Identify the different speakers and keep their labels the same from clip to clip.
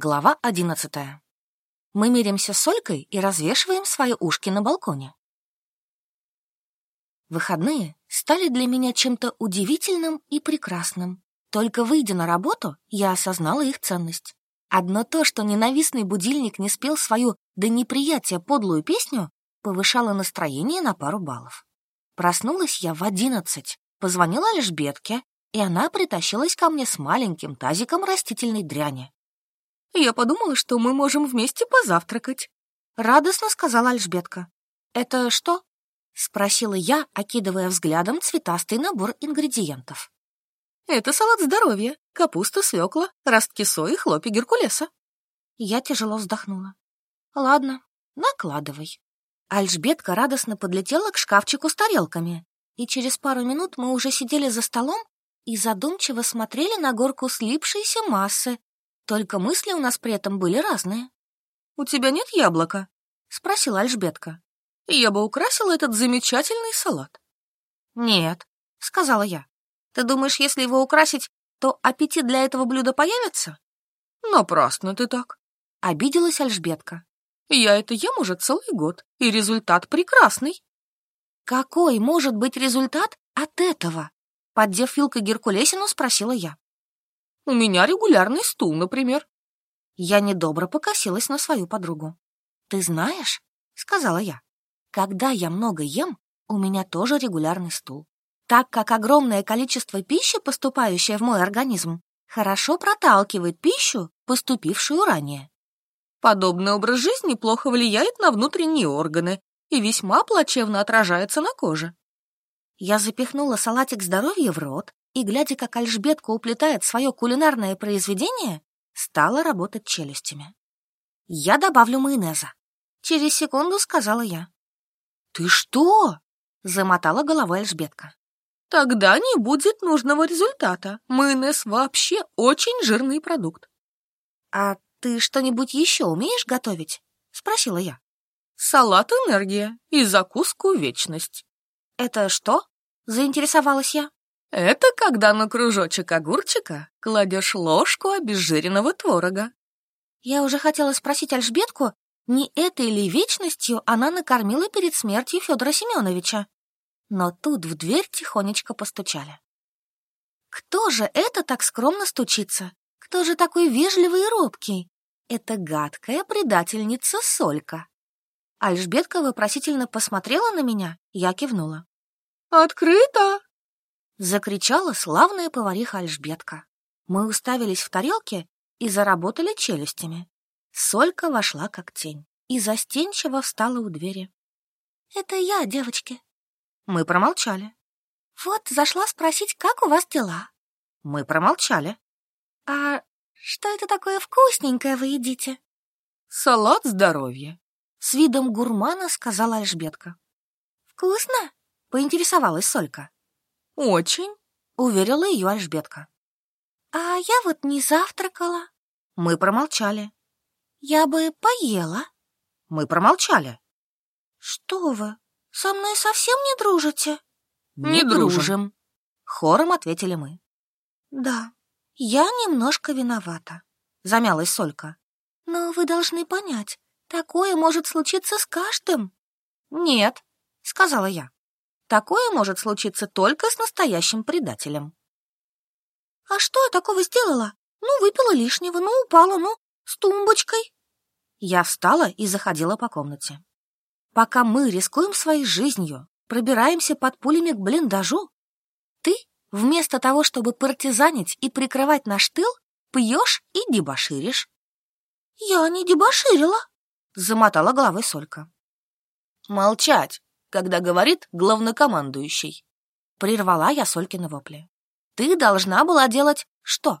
Speaker 1: Глава одиннадцатая. Мы миримся с Олькой и развешиваем свои ушки на балконе. Выходные стали для меня чем-то удивительным и прекрасным. Только выйдя на работу, я осознала их ценность. Одно то, что ненавистный будильник не спел свою до неприятия подлую песню, повышало настроение на пару баллов. Проснулась я в одиннадцать, позвонила Альжбетке, и она притащилась ко мне с маленьким тазиком растительной дряни. Я подумала, что мы можем вместе позавтракать. Радостно сказала Альжбетка. Это что? Спросила я, окидывая взглядом цветастый набор ингредиентов. Это салат здоровья, капуста, свекла, ростки сои, хлопья геркулеса. Я тяжело вздохнула. Ладно, накладывай. Альжбетка радостно подлетела к шкафчику с тарелками, и через пару минут мы уже сидели за столом и задумчиво смотрели на горку слипшейся массы, только мысли у нас при этом были разные. «У тебя нет яблока?» — спросила Альжбетка. «Я бы украсила этот замечательный салат». «Нет», — сказала я. «Ты думаешь, если его украсить, то аппетит для этого блюда появится?» «Напрасно ты так», — обиделась Альжбетка. «Я это ем уже целый год, и результат прекрасный». «Какой может быть результат от этого?» Поддев вилкой Геркулесину, спросила я. У меня регулярный стул, например. Я недобро покосилась на свою подругу. Ты знаешь, сказала я, когда я много ем, у меня тоже регулярный стул. Так как огромное количество пищи, поступающее в мой организм, хорошо проталкивает пищу, поступившую ранее. Подобный образ жизни плохо влияет на внутренние органы и весьма плачевно отражается на коже. Я запихнула салатик здоровья в рот, и, глядя, как Альжбетка уплетает свое кулинарное произведение, стала работать челюстями. «Я добавлю майонеза», — через секунду сказала я. «Ты что?» — замотала головой Альжбетка. «Тогда не будет нужного результата. Майонез вообще очень жирный продукт». «А ты что-нибудь еще умеешь готовить?» — спросила я. «Салат энергия и закуску вечность». «Это что?» — заинтересовалась я. Это когда на кружочек огурчика кладешь ложку обезжиренного творога. Я уже хотела спросить Альжбетку, не этой ли вечностью она накормила перед смертью Федора Семеновича. Но тут в дверь тихонечко постучали. Кто же это так скромно стучится? Кто же такой вежливый и робкий? Это гадкая предательница Солька. Альжбетка вопросительно посмотрела на меня, я кивнула. «Открыто!» Закричала славная повариха Альжбетка. Мы уставились в тарелке и заработали челюстями. Солька вошла как тень и застенчиво встала у двери. «Это я, девочки». Мы промолчали. «Вот зашла спросить, как у вас дела?» Мы промолчали. «А что это такое вкусненькое вы едите?» «Салат здоровья», — с видом гурмана сказала Альжбетка. «Вкусно?» — поинтересовалась Солька. «Очень», — уверила ее Альжбетка. «А я вот не завтракала». Мы промолчали. «Я бы поела». Мы промолчали. «Что вы, со мной совсем не дружите?» «Не, дружим», — хором ответили мы. «Да, я немножко виновата», — замялась Солька. «Но вы должны понять, такое может случиться с каждым». «Нет», — сказала я. Такое может случиться только с настоящим предателем. А что я такого сделала? Ну, выпила лишнего, ну, упала, ну, с тумбочкой. Я встала и заходила по комнате. Пока мы рискуем своей жизнью, пробираемся под пулями к блиндажу, ты, вместо того, чтобы партизанить и прикрывать наш тыл, пьешь и дебоширишь. Я не дебоширила, замотала головой Солька. Молчать, когда говорит главнокомандующий. Прервала я Солькины вопли. Ты должна была делать что?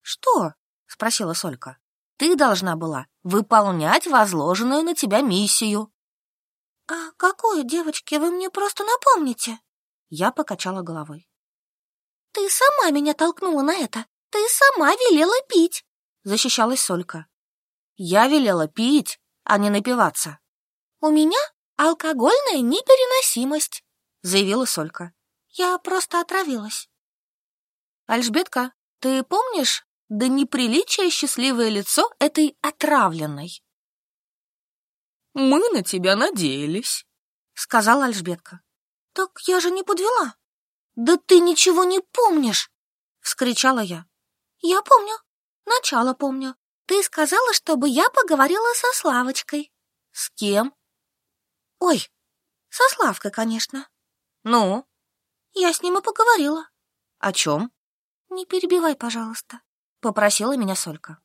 Speaker 1: Что? Спросила Солька. Ты должна была выполнять возложенную на тебя миссию. А какую, девочки, вы мне просто напомните? Я покачала головой. Ты сама меня толкнула на это. Ты сама велела пить, защищалась Солька. Я велела пить, а не напиваться. У меня «Алкогольная непереносимость», — заявила Солька. «Я просто отравилась». «Альжбетка, ты помнишь,
Speaker 2: до неприличия счастливое лицо этой отравленной.
Speaker 1: «Мы на тебя надеялись», —
Speaker 2: сказала Альжбетка. «Так я же не подвела». «Да ты ничего не помнишь!» — вскричала я. «Я помню. Начало помню. Ты сказала, чтобы я поговорила со Славочкой». «С кем?» «Ой, со Славкой, конечно».
Speaker 1: «Ну?»
Speaker 2: «Я с ним и поговорила».
Speaker 1: «О чем?»
Speaker 2: «Не перебивай, пожалуйста», — попросила меня Солька.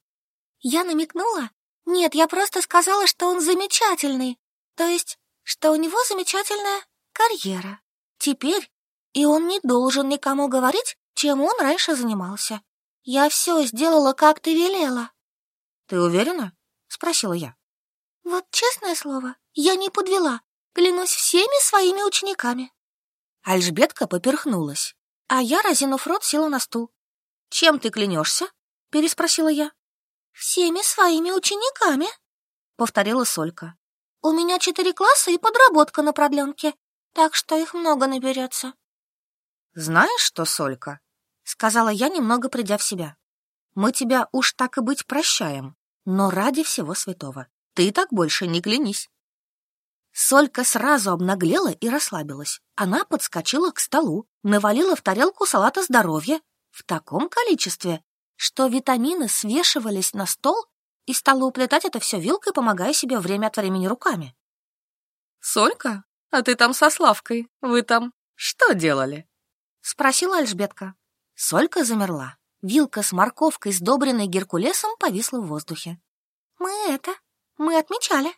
Speaker 2: Я намекнула, нет, я просто сказала, что он замечательный. То есть, что у него замечательная карьера. Теперь и он не должен никому говорить, чем он раньше занимался. Я все сделала, как ты велела.
Speaker 1: Ты уверена? Спросила я.
Speaker 2: Вот честное слово, я не подвела. Клянусь всеми своими учениками. Альжбетка поперхнулась, а я, разинув рот, села на стул.
Speaker 1: «Чем ты клянешься?» — переспросила я.
Speaker 2: «Всеми своими учениками», — повторила Солька. «У меня четыре класса и подработка на продленке, так что их много наберется».
Speaker 1: «Знаешь что, Солька?» — сказала я, немного придя в себя. «Мы тебя уж так и быть прощаем, но ради всего святого ты так больше не клянись». Солька сразу обнаглела и расслабилась. Она подскочила к столу, навалила в тарелку салата здоровья в таком количестве, что витамины свешивались на стол и стала уплетать это все вилкой, помогая себе время от времени руками. «Солька, а ты там со Славкой, вы там что делали?»
Speaker 2: — спросила Альжбетка. Солька замерла. Вилка с морковкой, сдобренной Геркулесом, повисла в воздухе. «Мы это, мы отмечали».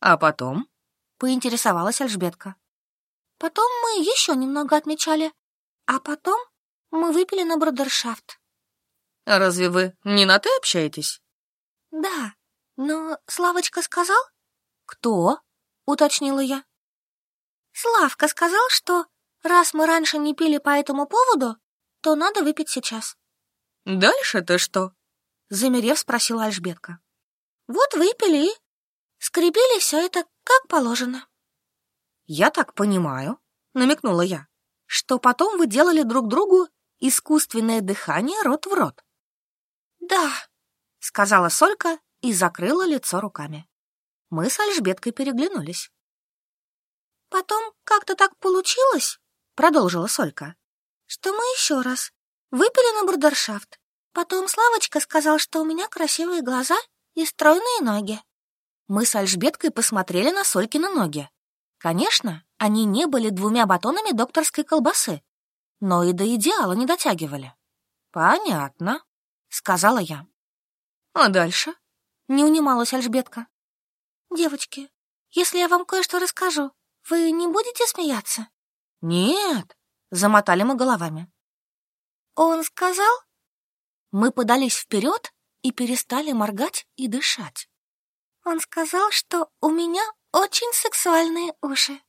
Speaker 1: «А потом?»
Speaker 2: — поинтересовалась Альжбетка. «Потом мы еще немного отмечали, а потом мы выпили на брудершафт».
Speaker 1: А разве вы не на «ты» общаетесь?
Speaker 2: Да, но Славочка сказал? Кто? Уточнила я. Славка сказал, что раз мы раньше не пили по этому поводу, то надо выпить сейчас.
Speaker 1: Дальше-то что?
Speaker 2: Замерев, спросила Альжбетка. Вот выпили и скрепили все это как положено.
Speaker 1: Я так понимаю, намекнула я, что потом вы делали друг другу искусственное дыхание рот в рот.
Speaker 2: «Да», — сказала Солька и закрыла лицо руками.
Speaker 1: Мы с Альжбеткой переглянулись.
Speaker 2: «Потом как-то так получилось», — продолжила Солька, «что мы еще раз выпили на брудершафт. Потом Славочка сказал, что у меня красивые глаза и стройные ноги».
Speaker 1: Мы с Альжбеткой посмотрели на Солькины ноги. Конечно, они не были двумя батонами докторской колбасы, но и до идеала не дотягивали. Понятно сказала я. А дальше? Не унималась Альжбетка.
Speaker 2: Девочки, если я вам кое-что расскажу, вы не будете смеяться?
Speaker 1: Нет, замотали мы головами.
Speaker 2: Он сказал?
Speaker 1: Мы подались вперед и перестали моргать и дышать.
Speaker 2: Он сказал, что у меня очень сексуальные уши.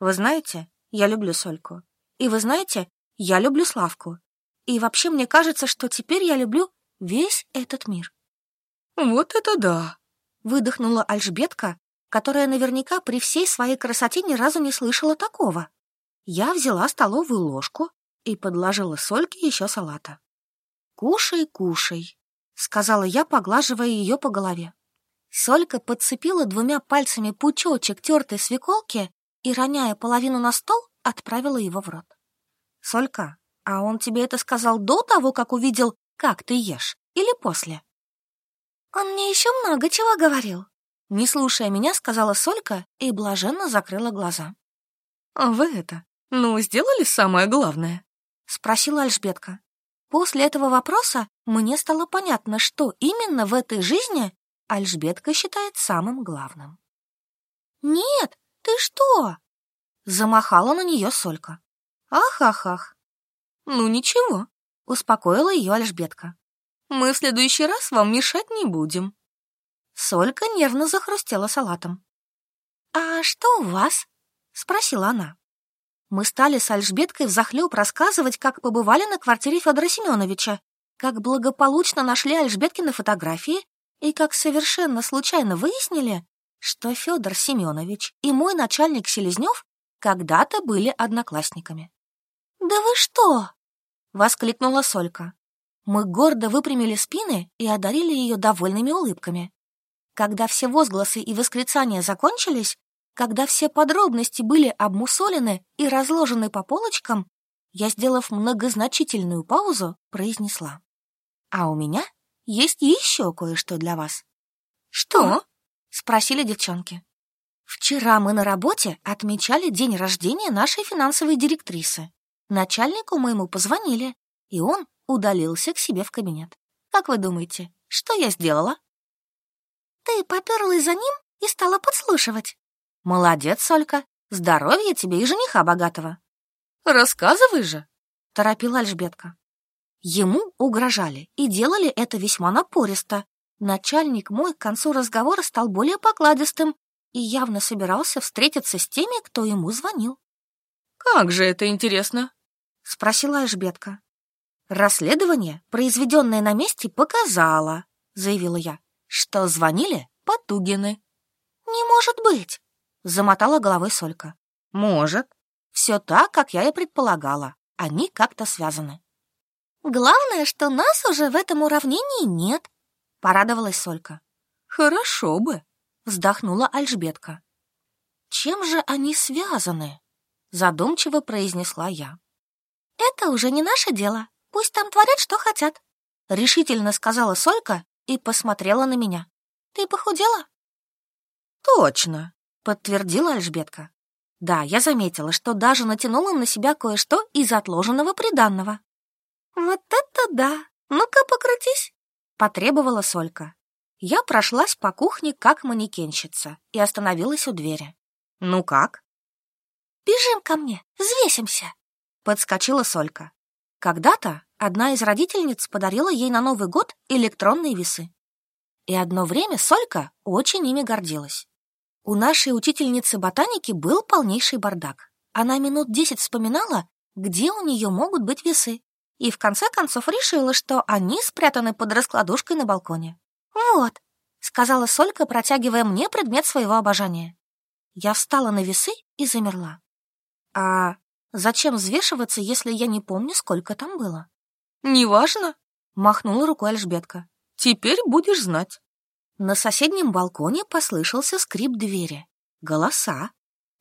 Speaker 1: Вы знаете, я люблю Сольку. И вы знаете, я люблю Славку. И вообще мне кажется, что теперь я люблю весь этот мир.
Speaker 2: Вот это да!
Speaker 1: Выдохнула Альжбетка, которая наверняка при всей своей красоте ни разу не слышала такого. Я взяла столовую ложку и подложила сольки еще салата. «Кушай, кушай», — сказала я, поглаживая ее по голове. Солька подцепила двумя пальцами пучочек тертой свеколки и, роняя половину на стол, отправила его в рот. «Солька, а он тебе это сказал до того, как увидел, как ты ешь, или после?
Speaker 2: Он мне еще много чего говорил.
Speaker 1: Не слушая меня, сказала Солька и блаженно закрыла глаза. А вы это, ну, сделали самое главное? Спросила Альжбетка. После этого вопроса мне стало понятно, что именно в этой жизни Альжбетка считает самым главным.
Speaker 2: «Нет, ты что?»
Speaker 1: Замахала на нее Солька. «Ах-ах-ах, «Ну ничего», — успокоила ее Альжбетка. «Мы в следующий раз вам мешать не будем». Солька нервно захрустела салатом.
Speaker 2: «А что у вас?» — спросила она.
Speaker 1: Мы стали с Альжбеткой взахлеб рассказывать, как побывали на квартире Федора Семеновича, как благополучно нашли Альжбеткины фотографии и как совершенно случайно выяснили, что Федор Семенович и мой начальник Селезнев когда-то были одноклассниками.
Speaker 2: «Да вы что?»
Speaker 1: — воскликнула Солька. Мы гордо выпрямили спины и одарили ее довольными улыбками. Когда все возгласы и восклицания закончились, когда все подробности были обмусолены и разложены по полочкам, я, сделав многозначительную паузу, произнесла. «А у меня есть еще кое-что для вас».
Speaker 3: «Что?»
Speaker 1: — спросили девчонки. «Вчера мы на работе отмечали день рождения нашей финансовой директрисы. Начальнику моему позвонили, и он удалился к себе в кабинет. Как вы думаете, что я сделала?»
Speaker 3: «Ты поперлась за ним и стала подслушивать».
Speaker 1: «Молодец, Солька. Здоровья тебе и жениха богатого». «Рассказывай же», — торопила Альжбетка. Ему угрожали и делали это весьма напористо. Начальник мой к концу разговора стал более покладистым и явно собирался встретиться с теми, кто ему звонил. «Как же это интересно?» — спросила Альжбетка. «Расследование, произведенное на месте, показало», — заявила я, «что звонили Потугины».
Speaker 3: «Не может быть!»
Speaker 1: — замотала головой Солька. «Может. Все так, как я и предполагала. Они как-то связаны».
Speaker 3: «Главное, что нас уже в этом уравнении нет», — порадовалась Солька.
Speaker 1: «Хорошо бы», — вздохнула Альжбетка. «Чем же они связаны?» — задумчиво произнесла я.
Speaker 3: «Это уже не наше дело. Пусть там творят, что хотят», —
Speaker 1: решительно сказала Солька и посмотрела на меня.
Speaker 3: «Ты похудела?»
Speaker 1: «Точно», — подтвердила Альжбетка. Да, я заметила, что даже натянула на себя кое-что из отложенного приданного.
Speaker 3: «Вот это да! Ну-ка, покрутись!» — потребовала Солька.
Speaker 1: Я прошлась по кухне, как манекенщица, и остановилась у двери. «Ну как?»
Speaker 3: «Бежим ко мне, взвесимся!»
Speaker 1: — подскочила Солька. Когда-то одна из родительниц подарила ей на Новый год электронные весы. И одно время Солька очень ими гордилась. У нашей учительницы ботаники был полнейший бардак. Она минут десять вспоминала, где у нее могут быть весы, и в конце концов решила, что они спрятаны под раскладушкой на балконе.
Speaker 3: «Вот», —
Speaker 1: сказала Солька, протягивая мне предмет своего обожания. Я встала на весы и замерла. «А зачем взвешиваться, если я не помню, сколько там было?» «Неважно», — махнула рукой Альжбетка. «Теперь будешь знать». На соседнем балконе послышался скрип двери, голоса,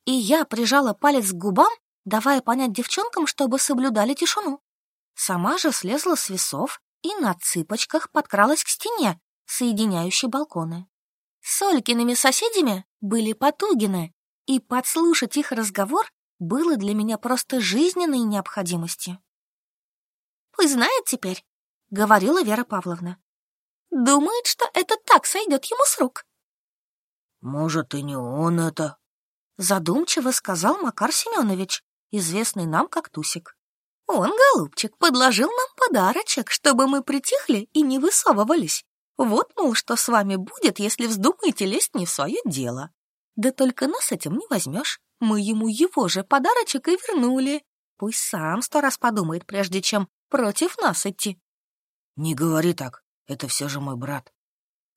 Speaker 1: и я прижала палец к губам, давая понять девчонкам, чтобы соблюдали тишину. Сама же слезла с весов и на цыпочках подкралась к стене, соединяющей балконы. С Олькиными соседями были Потугины, и подслушать их разговор было для меня просто жизненной необходимостью.
Speaker 3: «Пусть знает теперь», — говорила Вера Павловна.
Speaker 1: Думает, что это так сойдет ему с рук.
Speaker 4: Может, и не он это,
Speaker 1: задумчиво сказал Макар Семенович, известный нам как Тусик.
Speaker 3: Он, голубчик, подложил нам подарочек, чтобы мы притихли и не высовывались. Вот, мол, что с вами будет, если вздумаете лезть не в свое дело.
Speaker 1: Да только нас этим не возьмешь. Мы ему его же подарочек и вернули. Пусть сам сто раз подумает, прежде чем против нас идти.
Speaker 4: Не говори так. Это все же мой брат.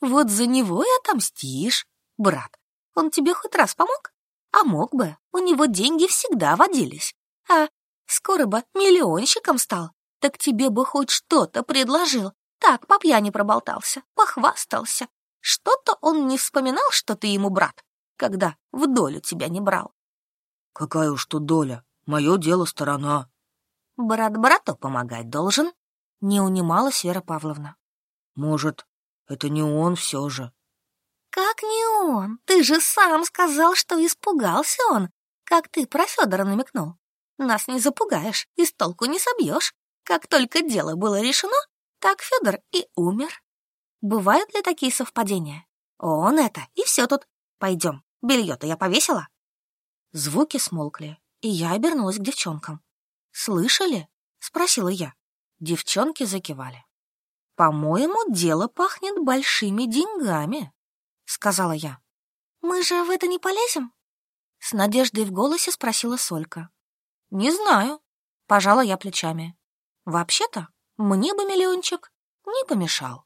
Speaker 1: Вот за него и отомстишь, брат. Он тебе хоть раз помог? А мог бы, у него деньги всегда водились. А скоро бы миллионщиком стал, так тебе бы хоть что-то предложил. Так, по пьяни проболтался, похвастался. Что-то он не вспоминал, что ты ему брат, когда в долю тебя не брал.
Speaker 4: Какая уж тут доля, мое дело сторона.
Speaker 1: Брат брату помогать должен, не унималась Вера Павловна.
Speaker 4: Может, это не он все же?
Speaker 3: Как не он? Ты же сам сказал, что испугался он, как ты про Федора намекнул. Нас не запугаешь и с толку не собьешь. Как только дело было решено, так Федор и умер. Бывают ли такие совпадения? Он это, и все тут. Пойдем, белье-то я повесила.
Speaker 1: Звуки смолкли, и я обернулась к девчонкам. «Слышали?» — спросила я. Девчонки закивали. «По-моему, дело пахнет большими деньгами», — сказала я.
Speaker 3: «Мы же в это не полезем?»
Speaker 1: С надеждой в голосе спросила Солька. «Не знаю», — пожала я плечами. «Вообще-то, мне бы миллиончик не помешал».